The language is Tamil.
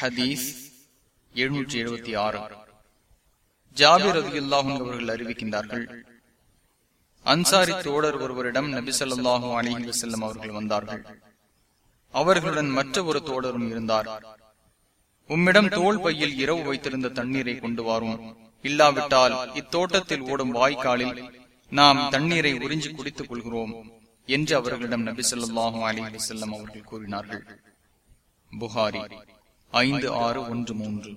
ஹதீஸ் எழுநூற்றி எழுபத்தி ஆறு. ஜாபிர் ரதியுல்லாஹும் அவர்கள் அறிவிக்கின்றார்கள். அன்சாரி தோழர் ஒருவரிடம் நபிசல்லாஹு அலிஹி வசல்லம் அவர்கள் வந்தார்கள். அவர்களுடன் மற்ற ஒரு தோழரும் இருந்தார். உம்மிடம் தோல் பையில் இரவு வைத்திருந்த தண்ணீரை கொண்டு வரும். இல்லாவிட்டால் இத்தோட்டத்தில் ஓடும் வாய்க்காலில் நாம் தண்ணீரை உறிஞ்சி குடித்துக் கொள்கிறோம் என்று அவர்களிடம் நபி சொல்லாஹு அலி வசல்லம் அவர்கள் கூறினார்கள். புகாரி. ஐந்து ஆறு ஒன்று மூன்று.